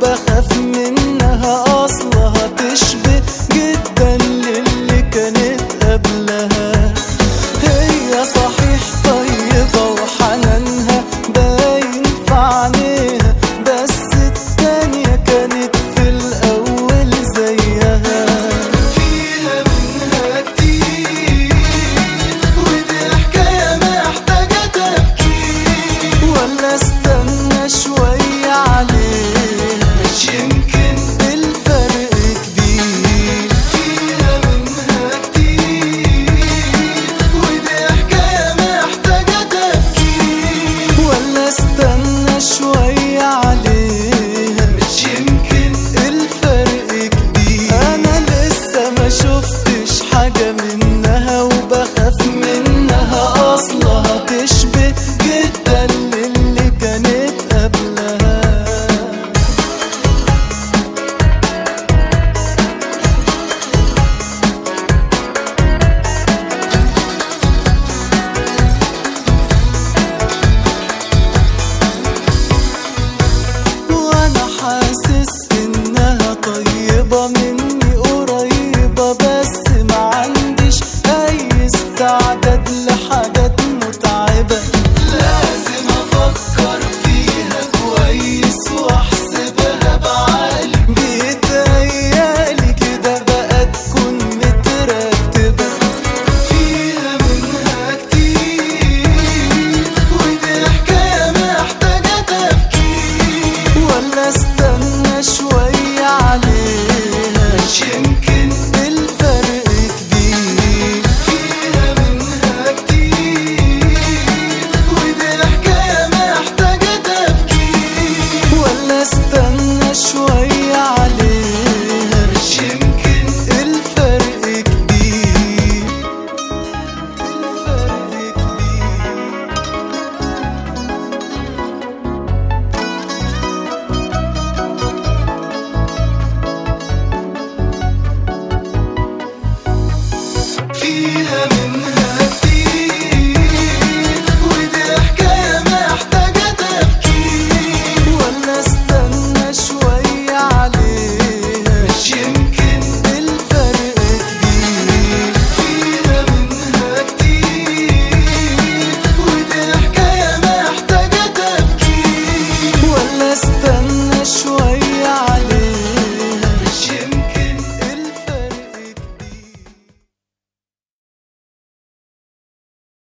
وبخاف منها أصلها تشبه جدا للي كانت قبلها. هي صحيح طيبة وحنانها باين في عينيها بس التانية كانت في الأول زيها. فيها منها كتير ودي حكاية محتاجة تفكير. ولا استنى شوية وبخاف منها أصلها تشبه جدا للي كانت قبلها. وأنا حاسس إنها طيبة من